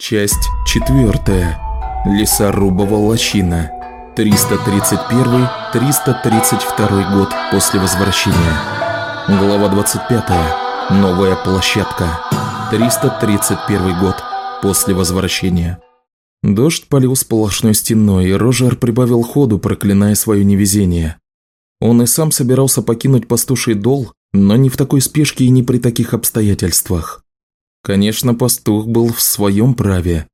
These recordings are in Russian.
Часть четвертая. Лесорубова лощина. 331-332 год после возвращения. Глава 25. Новая площадка. 331 год после возвращения. Дождь полил сплошной стеной, и Рожер прибавил ходу, проклиная свое невезение. Он и сам собирался покинуть пастуший дол, но не в такой спешке и не при таких обстоятельствах. Конечно, пастух был в своем праве.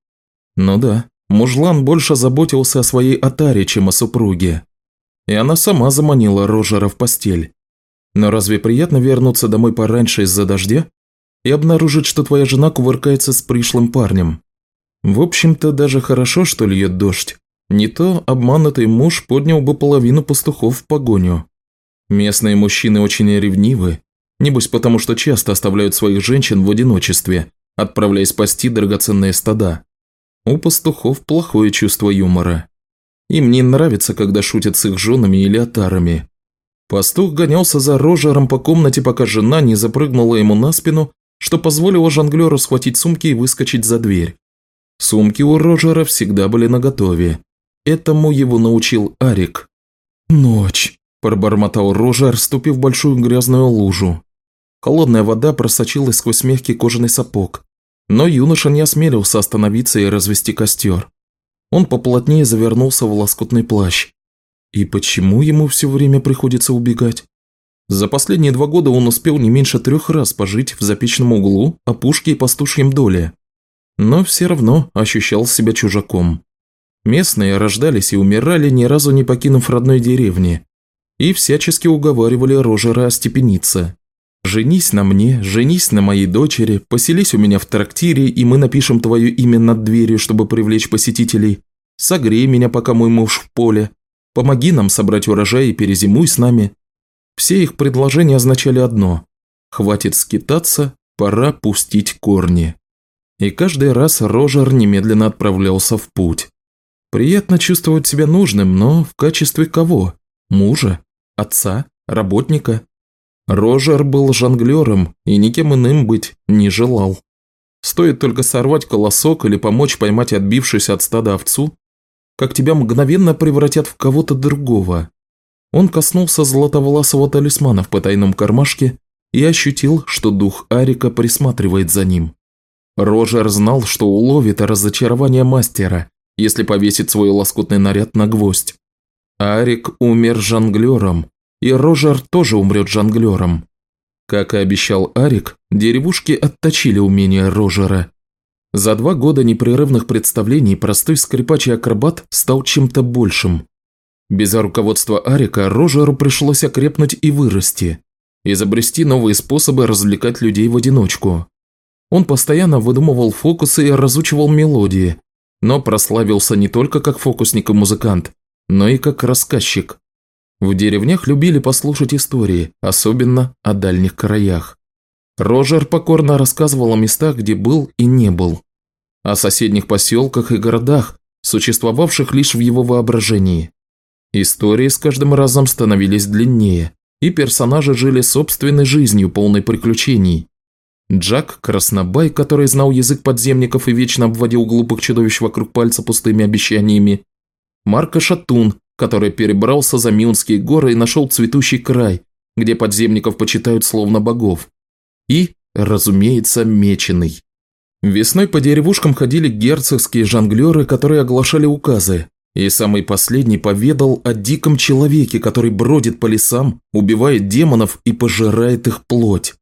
Ну да, мужлан больше заботился о своей отаре, чем о супруге. И она сама заманила Рожера в постель. Но разве приятно вернуться домой пораньше из-за дождя и обнаружить, что твоя жена кувыркается с пришлым парнем? В общем-то, даже хорошо, что льет дождь. Не то обманутый муж поднял бы половину пастухов в погоню. Местные мужчины очень ревнивы Небось потому, что часто оставляют своих женщин в одиночестве, отправляясь спасти драгоценные стада. У пастухов плохое чувство юмора. Им не нравится, когда шутят с их женами или отарами. Пастух гонялся за Рожером по комнате, пока жена не запрыгнула ему на спину, что позволило жонглеру схватить сумки и выскочить за дверь. Сумки у Рожера всегда были наготове. Этому его научил Арик. «Ночь», – пробормотал Рожер, ступив в большую грязную лужу. Холодная вода просочилась сквозь мягкий кожаный сапог. Но юноша не осмелился остановиться и развести костер. Он поплотнее завернулся в лоскутный плащ. И почему ему все время приходится убегать? За последние два года он успел не меньше трех раз пожить в запечном углу, опушке и пастушьем доле. Но все равно ощущал себя чужаком. Местные рождались и умирали, ни разу не покинув родной деревни, и всячески уговаривали Рожера остепениться. Женись на мне, женись на моей дочери, поселись у меня в трактире, и мы напишем твое имя над дверью, чтобы привлечь посетителей. Согрей меня, пока мой муж в поле. Помоги нам собрать урожай и перезимуй с нами. Все их предложения означали одно – хватит скитаться, пора пустить корни. И каждый раз Рожер немедленно отправлялся в путь. Приятно чувствовать себя нужным, но в качестве кого? Мужа? Отца? Работника? Рожер был жонглером и никем иным быть не желал. Стоит только сорвать колосок или помочь поймать отбившуюся от стада овцу, как тебя мгновенно превратят в кого-то другого. Он коснулся златовласого талисмана в потайном кармашке и ощутил, что дух Арика присматривает за ним. Рожер знал, что уловит разочарование мастера, если повесит свой лоскутный наряд на гвоздь. Арик умер жонглером, и Рожер тоже умрет жонглером. Как и обещал Арик, деревушки отточили умения Рожера. За два года непрерывных представлений простой скрипач и акробат стал чем-то большим. Без руководства Арика Рожеру пришлось окрепнуть и вырасти, изобрести новые способы развлекать людей в одиночку. Он постоянно выдумывал фокусы и разучивал мелодии, но прославился не только как фокусник и музыкант, но и как рассказчик. В деревнях любили послушать истории, особенно о дальних краях. Рожер покорно рассказывал о местах, где был и не был. О соседних поселках и городах, существовавших лишь в его воображении. Истории с каждым разом становились длиннее, и персонажи жили собственной жизнью, полной приключений. Джак – краснобай, который знал язык подземников и вечно обводил глупых чудовищ вокруг пальца пустыми обещаниями. Марко Шатун, который перебрался за Мюнские горы и нашел цветущий край, где подземников почитают словно богов. И, разумеется, меченый. Весной по деревушкам ходили герцогские жонглеры, которые оглашали указы, и самый последний поведал о диком человеке, который бродит по лесам, убивает демонов и пожирает их плоть.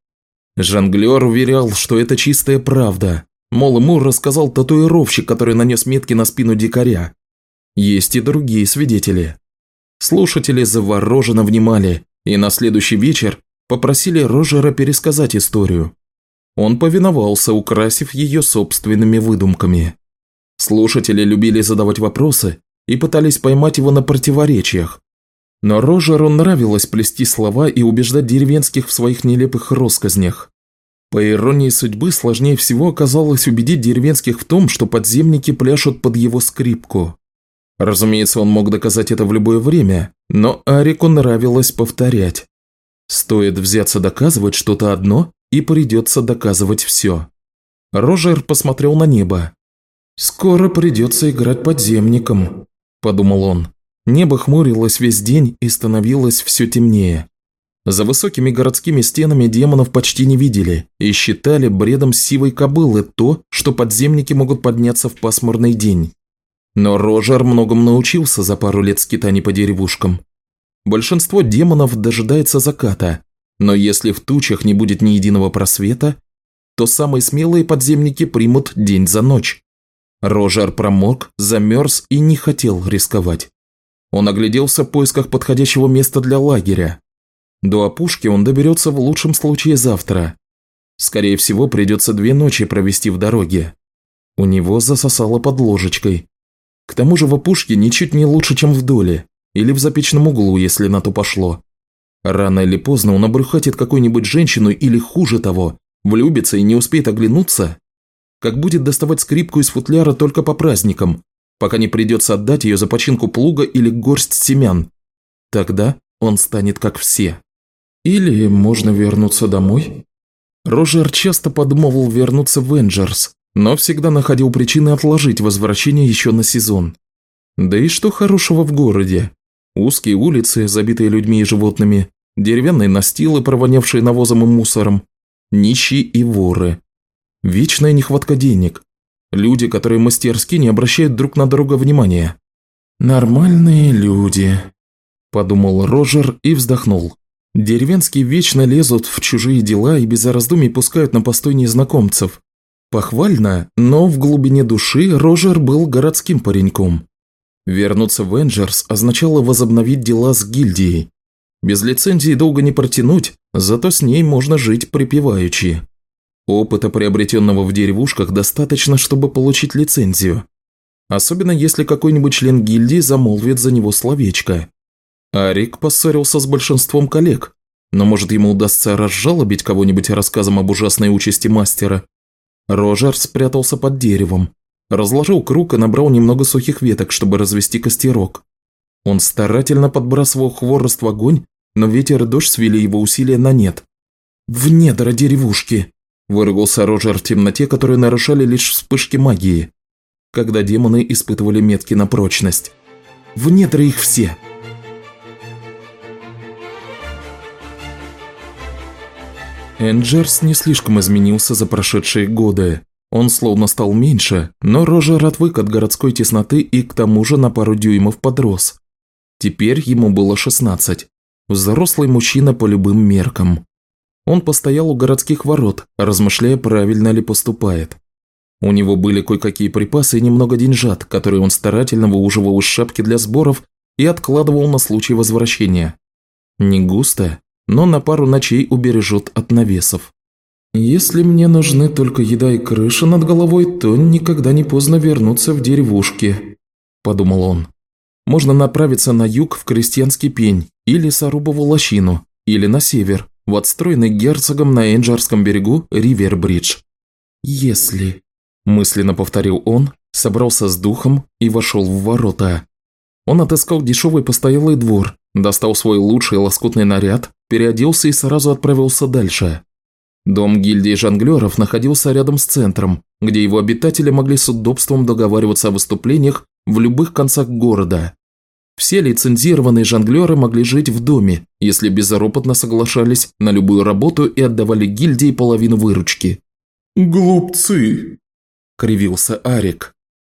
Жонглер уверял, что это чистая правда. Мол, ему рассказал татуировщик, который нанес метки на спину дикаря. Есть и другие свидетели. Слушатели завороженно внимали и на следующий вечер попросили Рожера пересказать историю. Он повиновался, украсив ее собственными выдумками. Слушатели любили задавать вопросы и пытались поймать его на противоречиях. Но Рожеру нравилось плести слова и убеждать деревенских в своих нелепых россказнях. По иронии судьбы, сложнее всего оказалось убедить деревенских в том, что подземники пляшут под его скрипку. Разумеется, он мог доказать это в любое время, но Арику нравилось повторять. Стоит взяться доказывать что-то одно, и придется доказывать все. Рожер посмотрел на небо. «Скоро придется играть подземником», – подумал он. Небо хмурилось весь день и становилось все темнее. За высокими городскими стенами демонов почти не видели и считали бредом сивой кобылы то, что подземники могут подняться в пасмурный день. Но Рожер многому научился за пару лет скитаний по деревушкам. Большинство демонов дожидается заката, но если в тучах не будет ни единого просвета, то самые смелые подземники примут день за ночь. Рожер промок, замерз и не хотел рисковать. Он огляделся в поисках подходящего места для лагеря. До опушки он доберется в лучшем случае завтра. Скорее всего, придется две ночи провести в дороге. У него засосало под ложечкой. К тому же в опушке ничуть не лучше, чем в доле, или в запечном углу, если на то пошло. Рано или поздно он обрюхатит какую-нибудь женщину или, хуже того, влюбится и не успеет оглянуться, как будет доставать скрипку из футляра только по праздникам, пока не придется отдать ее за починку плуга или горсть семян. Тогда он станет как все. Или можно вернуться домой? Рожер часто подумывал вернуться в Энджерс, но всегда находил причины отложить возвращение еще на сезон. Да и что хорошего в городе? Узкие улицы, забитые людьми и животными, деревянные настилы, провонявшие навозом и мусором, нищие и воры. Вечная нехватка денег. Люди, которые мастерски не обращают друг на друга внимания. «Нормальные люди», – подумал Рожер и вздохнул. Деревенские вечно лезут в чужие дела и без раздумий пускают на постой незнакомцев, Похвально, но в глубине души Рожер был городским пареньком. Вернуться в Энджерс означало возобновить дела с гильдией. Без лицензии долго не протянуть, зато с ней можно жить припеваючи. Опыта, приобретенного в деревушках, достаточно, чтобы получить лицензию. Особенно если какой-нибудь член гильдии замолвит за него словечко. Арик поссорился с большинством коллег, но может ему удастся разжалобить кого-нибудь рассказом об ужасной участи мастера. Рожер спрятался под деревом, разложил круг и набрал немного сухих веток, чтобы развести костерок. Он старательно подбрасывал хворост в огонь, но ветер и дождь свели его усилия на нет. «В недра деревушки!» – выругался Рожер в темноте, которые нарушали лишь вспышки магии, когда демоны испытывали метки на прочность. «В недра их все!» Энджерс не слишком изменился за прошедшие годы. Он словно стал меньше, но Рожер отвык от городской тесноты и к тому же на пару дюймов подрос. Теперь ему было 16. Взрослый мужчина по любым меркам. Он постоял у городских ворот, размышляя, правильно ли поступает. У него были кое-какие припасы и немного деньжат, которые он старательно выуживал из шапки для сборов и откладывал на случай возвращения. Не густо, но на пару ночей убережет от навесов. Если мне нужны только еда и крыша над головой, то никогда не поздно вернуться в деревушки, подумал он. Можно направиться на юг в крестьянский пень или Сарубову лощину, или на север, в отстроенный герцогом на Энджарском берегу Ривербридж. «Если...» – мысленно повторил он, собрался с духом и вошел в ворота. Он отыскал дешевый постоялый двор, достал свой лучший лоскутный наряд, переоделся и сразу отправился дальше. Дом гильдии жонглеров находился рядом с центром, где его обитатели могли с удобством договариваться о выступлениях в любых концах города. Все лицензированные жонглеры могли жить в доме, если безропотно соглашались на любую работу и отдавали гильдии половину выручки. «Глупцы!» – кривился Арик.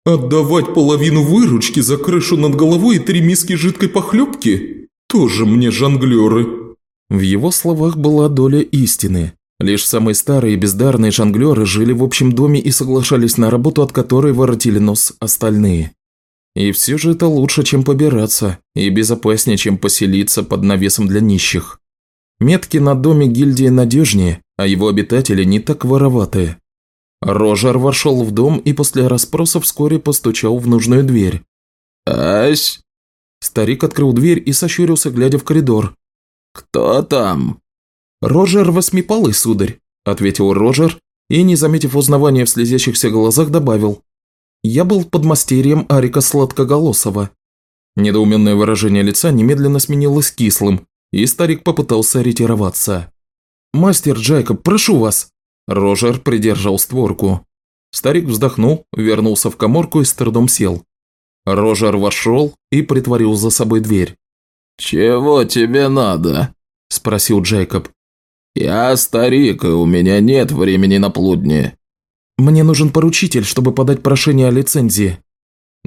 «Отдавать половину выручки за крышу над головой и три миски жидкой похлебки? Тоже мне жонглеры!» В его словах была доля истины. Лишь самые старые бездарные жонглеры жили в общем доме и соглашались на работу, от которой воротили нос остальные. И все же это лучше, чем побираться, и безопаснее, чем поселиться под навесом для нищих. Метки на доме гильдии надежнее, а его обитатели не так вороватые. Рожер вошел в дом и после расспроса вскоре постучал в нужную дверь. «Ась?» Старик открыл дверь и сощурился, глядя в коридор, «Кто там?» «Роджер Восьмипалый, сударь», – ответил Роджер и, не заметив узнавания в слезящихся глазах, добавил. «Я был подмастерьем Арика Сладкоголосова». Недоуменное выражение лица немедленно сменилось кислым, и старик попытался ретироваться. «Мастер Джайкоб, прошу вас!» Рожер придержал створку. Старик вздохнул, вернулся в коморку и с трудом сел. Рожер вошел и притворил за собой дверь. «Чего тебе надо?» – спросил Джейкоб. «Я старик, и у меня нет времени на плудни». «Мне нужен поручитель, чтобы подать прошение о лицензии».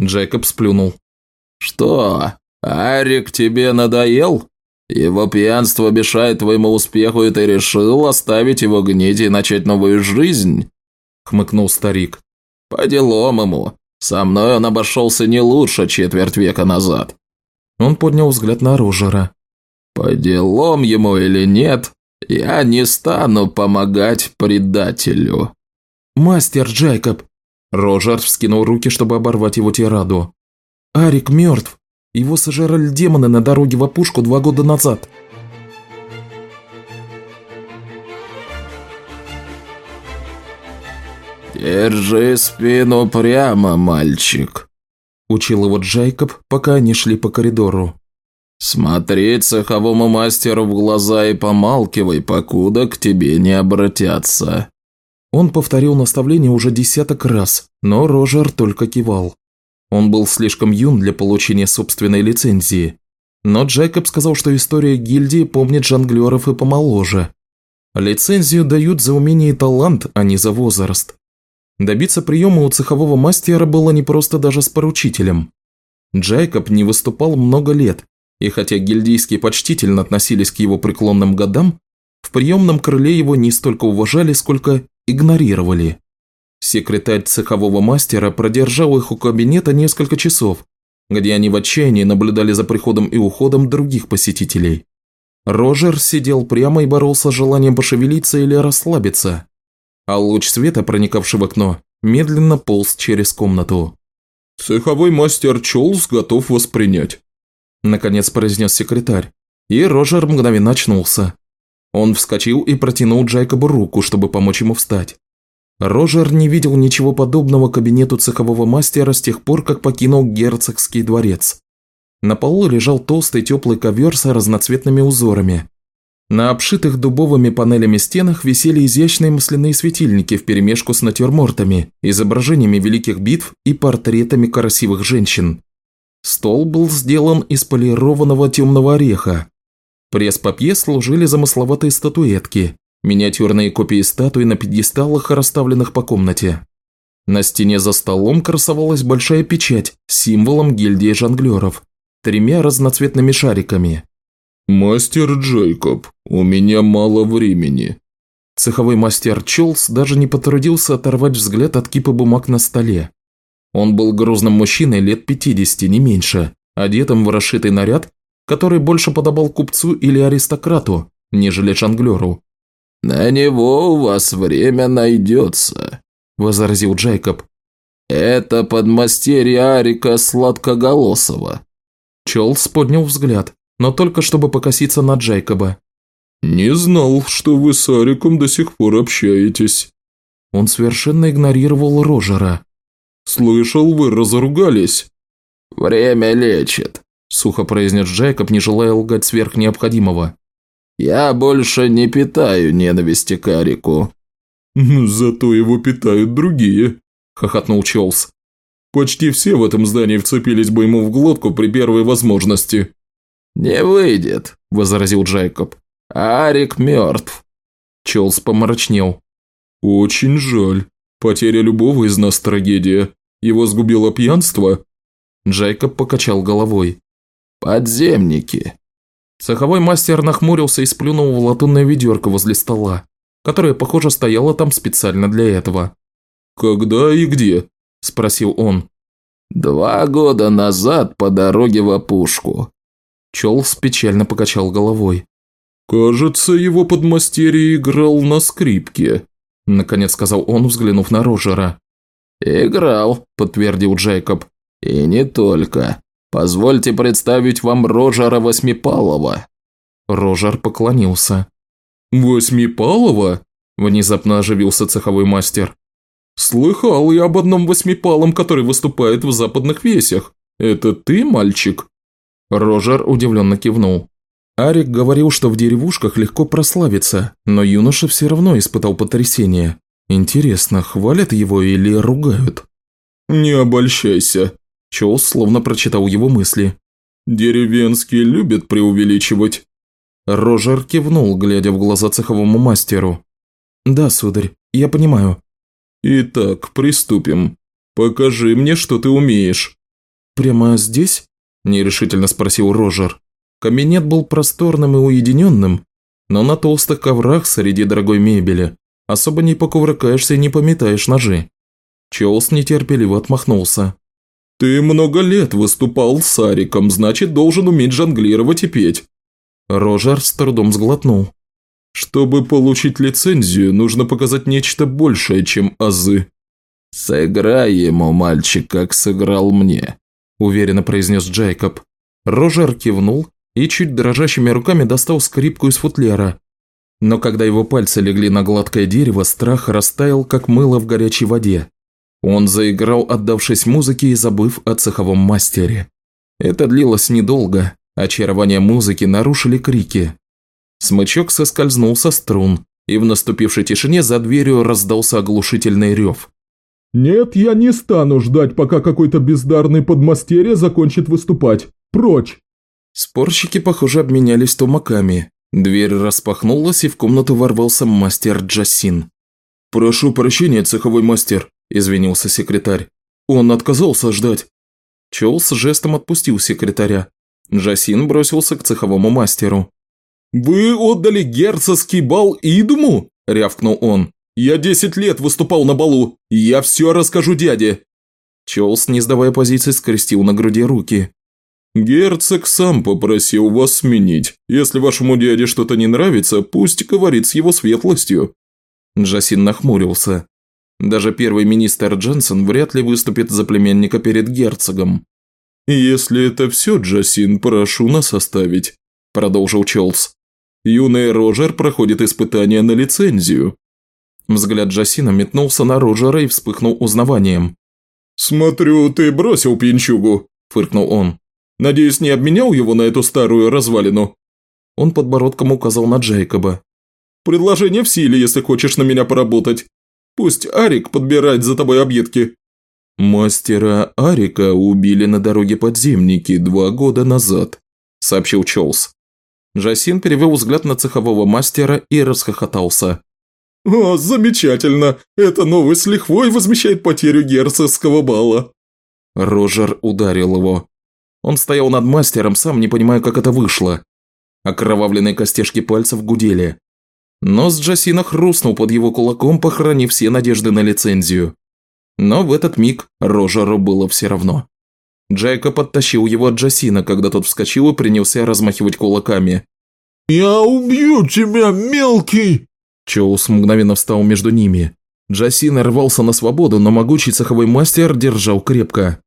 Джейкоб сплюнул. «Что, Арик тебе надоел? Его пьянство мешает твоему успеху, и ты решил оставить его гнить и начать новую жизнь?» Хмыкнул старик. «По делам ему. Со мной он обошелся не лучше четверть века назад». Он поднял взгляд на Рожера. «По делам ему или нет, я не стану помогать предателю». «Мастер Джейкоб!» Рожер вскинул руки, чтобы оборвать его тираду. «Арик мертв. Его сожрали демоны на дороге в опушку два года назад». «Держи спину прямо, мальчик», – учил его Джейкоб, пока они шли по коридору. «Смотри цеховому мастеру в глаза и помалкивай, покуда к тебе не обратятся». Он повторил наставление уже десяток раз, но Рожер только кивал. Он был слишком юн для получения собственной лицензии. Но Джейкоб сказал, что история гильдии помнит жонглеров и помоложе. Лицензию дают за умение и талант, а не за возраст. Добиться приема у цехового мастера было непросто даже с поручителем. Джейкоб не выступал много лет, и хотя гильдейские почтительно относились к его преклонным годам, в приемном крыле его не столько уважали, сколько игнорировали. Секретарь цехового мастера продержал их у кабинета несколько часов, где они в отчаянии наблюдали за приходом и уходом других посетителей. Рожер сидел прямо и боролся с желанием пошевелиться или расслабиться, а луч света, проникавший в окно, медленно полз через комнату. «Цеховой мастер Чолс готов воспринять», – наконец произнес секретарь, и Рожер мгновенно очнулся. Он вскочил и протянул Джайкобу руку, чтобы помочь ему встать. Рожер не видел ничего подобного кабинету цехового мастера с тех пор, как покинул герцогский дворец. На полу лежал толстый теплый ковер с разноцветными узорами. На обшитых дубовыми панелями стенах висели изящные масляные светильники вперемешку с натюрмортами, изображениями великих битв и портретами красивых женщин. Стол был сделан из полированного темного ореха. Пресс-папье служили замысловатые статуэтки, Миниатюрные копии статуи на пьедесталах, расставленных по комнате. На стене за столом красовалась большая печать с символом гильдии жонглеров, тремя разноцветными шариками. «Мастер Джейкоб, у меня мало времени». Цеховой мастер Чолс даже не потрудился оторвать взгляд от кипа бумаг на столе. Он был грузным мужчиной лет 50, не меньше, одетым в расшитый наряд, который больше подобал купцу или аристократу, нежели жонглеру. «На него у вас время найдется», – возразил Джейкоб. «Это подмастерье Арика Сладкоголосого». Чолс поднял взгляд, но только чтобы покоситься на Джейкоба. «Не знал, что вы с Ариком до сих пор общаетесь». Он совершенно игнорировал Рожера. «Слышал, вы разругались». «Время лечит», – сухо произнес Джейкоб, не желая лгать сверх необходимого. Я больше не питаю ненависти к Арику». «Зато его питают другие», – хохотнул Чолс. «Почти все в этом здании вцепились бы ему в глотку при первой возможности». «Не выйдет», – возразил Джейкоб. «Арик мертв». Чолс помрачнел. «Очень жаль. Потеря любого из нас трагедия. Его сгубило пьянство?» Джейкоб покачал головой. «Подземники. Цеховой мастер нахмурился и сплюнул в латунное ведерко возле стола, которое, похоже, стояло там специально для этого. «Когда и где?» – спросил он. «Два года назад по дороге в опушку». Чолс печально покачал головой. «Кажется, его подмастерье играл на скрипке», – наконец сказал он, взглянув на Рожера. «Играл», – подтвердил Джейкоб. «И не только. Позвольте представить вам Рожера Восьмипалова». Рожер поклонился. «Восьмипалова?» – внезапно оживился цеховой мастер. «Слыхал я об одном восьмипалом, который выступает в западных весях. Это ты, мальчик?» Рожер удивленно кивнул. Арик говорил, что в деревушках легко прославиться, но юноша все равно испытал потрясение. Интересно, хвалят его или ругают? «Не обольщайся», – Чоус словно прочитал его мысли. «Деревенские любят преувеличивать». Рожер кивнул, глядя в глаза цеховому мастеру. «Да, сударь, я понимаю». «Итак, приступим. Покажи мне, что ты умеешь». «Прямо здесь?» – нерешительно спросил Рожер. Кабинет был просторным и уединенным, но на толстых коврах среди дорогой мебели особо не покувыркаешься и не пометаешь ножи. Чоус нетерпеливо отмахнулся. «Ты много лет выступал с Ариком, значит, должен уметь жонглировать и петь». Рожер с трудом сглотнул. «Чтобы получить лицензию, нужно показать нечто большее, чем азы». «Сыграй ему, мальчик, как сыграл мне», – уверенно произнес Джейкоб. Рожер кивнул и чуть дрожащими руками достал скрипку из футляра. Но когда его пальцы легли на гладкое дерево, страх растаял, как мыло в горячей воде. Он заиграл, отдавшись музыке и забыв о цеховом мастере. Это длилось недолго, очарование музыки нарушили крики. Смычок соскользнул со струн, и в наступившей тишине за дверью раздался оглушительный рев. «Нет, я не стану ждать, пока какой-то бездарный подмастерье закончит выступать. Прочь!» Спорщики, похоже, обменялись тумаками. Дверь распахнулась, и в комнату ворвался мастер Джасин. «Прошу прощения, цеховой мастер», – извинился секретарь. «Он отказался ждать». Чоус жестом отпустил секретаря. Джасин бросился к цеховому мастеру. «Вы отдали герцогский бал Идуму?» – рявкнул он. «Я десять лет выступал на балу, я все расскажу дяде!» Чоус, не сдавая позиции, скрестил на груди руки. «Герцог сам попросил вас сменить. Если вашему дяде что-то не нравится, пусть говорит с его светлостью». Джасин нахмурился. Даже первый министр Дженсен вряд ли выступит за племянника перед герцогом. «Если это все, Джасин, прошу нас оставить», – продолжил Чолс. «Юный Рожер проходит испытание на лицензию». Взгляд Джасина метнулся на Рожера и вспыхнул узнаванием. «Смотрю, ты бросил пьянчугу», – фыркнул он. Надеюсь, не обменял его на эту старую развалину?» Он подбородком указал на Джейкоба. «Предложение в силе, если хочешь на меня поработать. Пусть Арик подбирает за тобой объедки». «Мастера Арика убили на дороге подземники два года назад», – сообщил Чоус. Жасин перевел взгляд на цехового мастера и расхохотался. «О, замечательно! Эта новость с лихвой возмещает потерю герцогского бала!» Рожер ударил его. Он стоял над мастером, сам не понимая, как это вышло. Окровавленные костяшки пальцев гудели. Нос Джасина хрустнул под его кулаком, похоронив все надежды на лицензию. Но в этот миг Рожеру было все равно. Джайка подтащил его от Джасина, когда тот вскочил и принялся размахивать кулаками. «Я убью тебя, мелкий!» Чоус мгновенно встал между ними. Джасин рвался на свободу, но могучий цеховой мастер держал крепко.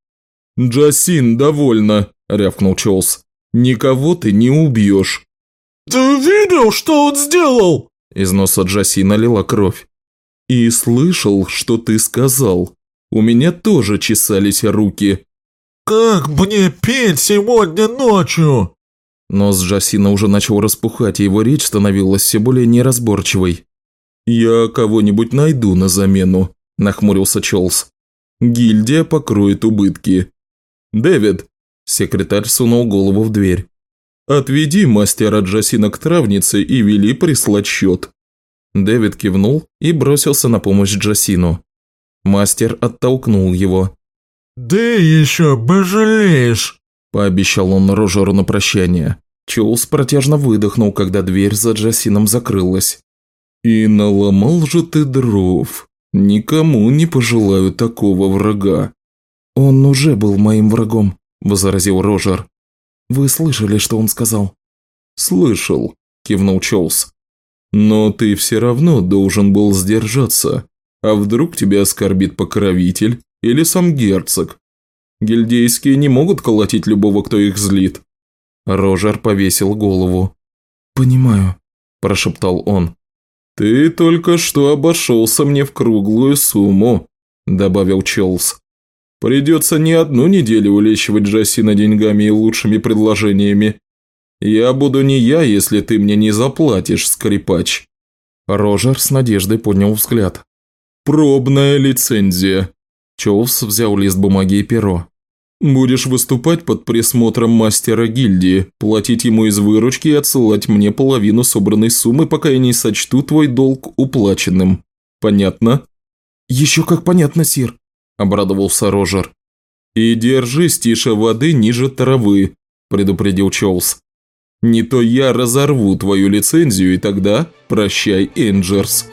«Джасин, довольно!» – рявкнул Чолс. «Никого ты не убьешь!» «Ты видел, что он сделал?» Из носа Джасина лила кровь. «И слышал, что ты сказал. У меня тоже чесались руки». «Как мне петь сегодня ночью?» Нос Джасина уже начал распухать, и его речь становилась все более неразборчивой. «Я кого-нибудь найду на замену», – нахмурился Чолс. «Гильдия покроет убытки. «Дэвид!» – секретарь сунул голову в дверь. «Отведи мастера Джасина к травнице и вели прислать счет». Дэвид кивнул и бросился на помощь Джасину. Мастер оттолкнул его. «Ты еще пожалеешь!» – пообещал он Рожеру на прощание. Чоус протяжно выдохнул, когда дверь за Джасином закрылась. «И наломал же ты дров. Никому не пожелаю такого врага». «Он уже был моим врагом», – возразил Рожер. «Вы слышали, что он сказал?» «Слышал», – кивнул Чоус. «Но ты все равно должен был сдержаться. А вдруг тебя оскорбит покровитель или сам герцог? Гильдейские не могут колотить любого, кто их злит». Рожер повесил голову. «Понимаю», – прошептал он. «Ты только что обошелся мне в круглую сумму», – добавил Чолс. Придется не одну неделю улещивать Джасина деньгами и лучшими предложениями. Я буду не я, если ты мне не заплатишь, скрипач». Рожер с надеждой поднял взгляд. Пробная лицензия. Чоувс взял лист бумаги и перо. Будешь выступать под присмотром мастера гильдии, платить ему из выручки и отсылать мне половину собранной суммы, пока я не сочту твой долг уплаченным. Понятно? Еще как понятно, Сир, обрадовался Рожер. И держись тише воды ниже травы, предупредил Чоулс. Не то я разорву твою лицензию, и тогда прощай, Энджерс.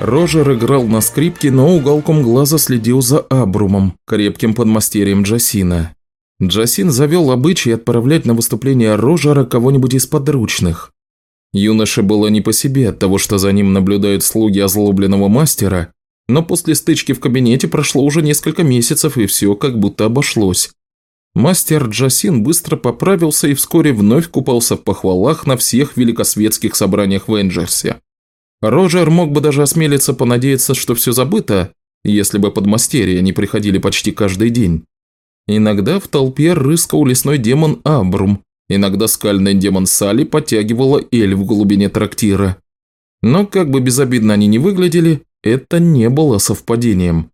Рожер играл на скрипке, но уголком глаза следил за Абрумом, крепким подмастерьем Джасина. Джасин завел обычай отправлять на выступление Рожера кого-нибудь из подручных. Юноше было не по себе от того, что за ним наблюдают слуги озлобленного мастера, но после стычки в кабинете прошло уже несколько месяцев, и все как будто обошлось. Мастер Джасин быстро поправился и вскоре вновь купался в похвалах на всех великосветских собраниях в Энджерсе. Роджер мог бы даже осмелиться понадеяться, что все забыто, если бы подмастерья не приходили почти каждый день. Иногда в толпе рыскал лесной демон Абрум, иногда скальный демон Сали подтягивала эль в глубине трактира. Но как бы безобидно они ни выглядели, это не было совпадением.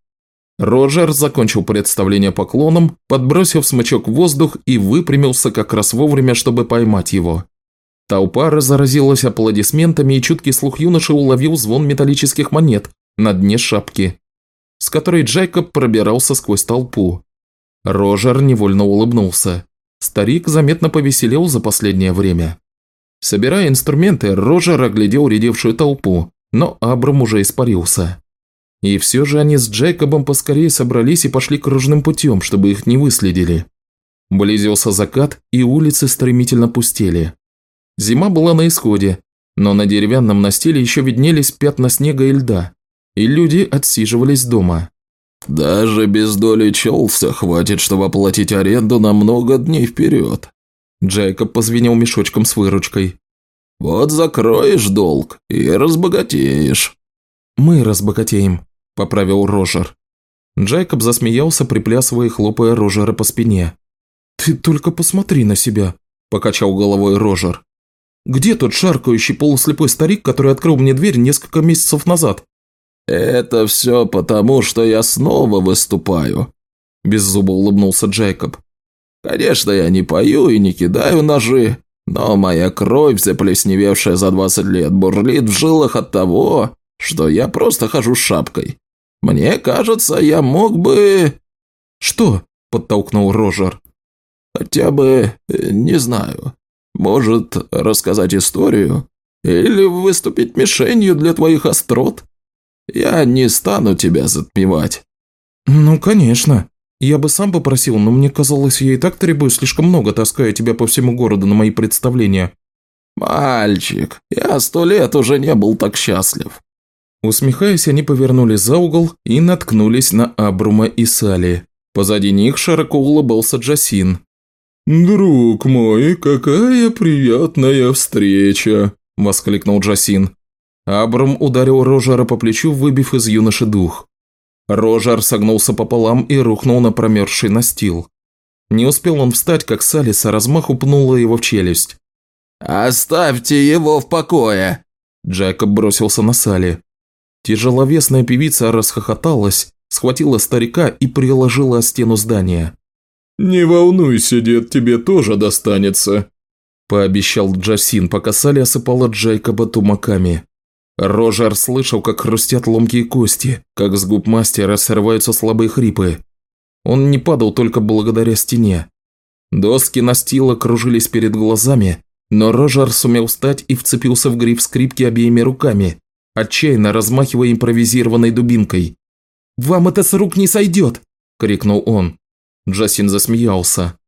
Роджер закончил представление поклоном, подбросив смычок в воздух и выпрямился как раз вовремя, чтобы поймать его. Толпа разразилась аплодисментами, и чуткий слух юноши уловил звон металлических монет на дне шапки, с которой Джейкоб пробирался сквозь толпу. Рожер невольно улыбнулся. Старик заметно повеселел за последнее время. Собирая инструменты, Рожер оглядел редевшую толпу, но Абрам уже испарился. И все же они с Джейкобом поскорее собрались и пошли кружным путем, чтобы их не выследили. Близился закат, и улицы стремительно пустели. Зима была на исходе, но на деревянном настиле еще виднелись пятна снега и льда, и люди отсиживались дома. «Даже без доли Челса хватит, чтобы оплатить аренду на много дней вперед», Джейкоб позвенел мешочком с выручкой. «Вот закроешь долг и разбогатеешь». «Мы разбогатеем», – поправил Рожер. Джейкоб засмеялся, приплясывая и хлопая Рожера по спине. «Ты только посмотри на себя», – покачал головой Рожер. Где тот шаркающий полуслепой старик, который открыл мне дверь несколько месяцев назад?» «Это все потому, что я снова выступаю», – беззубо улыбнулся Джейкоб. «Конечно, я не пою и не кидаю ножи, но моя кровь, заплесневевшая за 20 лет, бурлит в жилах от того, что я просто хожу с шапкой. Мне кажется, я мог бы...» «Что?» – подтолкнул Рожер. «Хотя бы, э, не знаю, может, рассказать историю? Или выступить мишенью для твоих острот? Я не стану тебя затмевать». «Ну, конечно. Я бы сам попросил, но мне казалось, я и так требую слишком много, таская тебя по всему городу на мои представления». «Мальчик, я сто лет уже не был так счастлив». Усмехаясь, они повернули за угол и наткнулись на Абрума и Сали. Позади них широко улыбался Джасин, «Друг мой, какая приятная встреча!» – воскликнул Джасин. Абрам ударил Рожера по плечу, выбив из юноши дух. Рожер согнулся пополам и рухнул на промерзший настил. Не успел он встать, как Салиса размаху пнула его в челюсть. «Оставьте его в покое!» Джекоб бросился на Сали. Тяжеловесная певица расхохоталась, схватила старика и приложила о стену здания. «Не волнуйся, дед, тебе тоже достанется», – пообещал Джасин, пока Салли осыпала Джейкоба тумаками. Рожер слышал, как хрустят ломкие кости, как с губ мастера срываются слабые хрипы. Он не падал только благодаря стене. Доски настила кружились перед глазами, но Рожер сумел встать и вцепился в гриф скрипки обеими руками, отчаянно размахивая импровизированной дубинкой. «Вам это с рук не сойдет!» – крикнул он. Джасин засмеялся.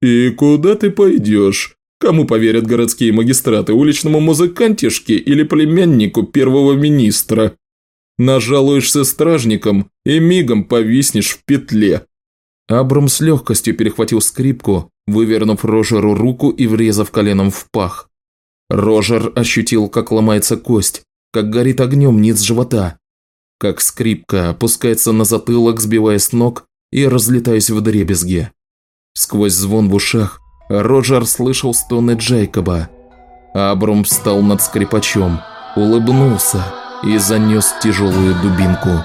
«И куда ты пойдешь? Кому поверят городские магистраты, уличному музыкантишке или племяннику первого министра? Нажалуешься стражникам и мигом повиснешь в петле». Абрам с легкостью перехватил скрипку, вывернув Рожеру руку и врезав коленом в пах. Рожер ощутил, как ломается кость, как горит огнем низ живота, как скрипка опускается на затылок, сбивая с ног, и разлетаясь в дребезги. Сквозь звон в ушах Роджер слышал стоны Джейкоба. Абрум встал над скрипачом, улыбнулся и занес тяжелую дубинку.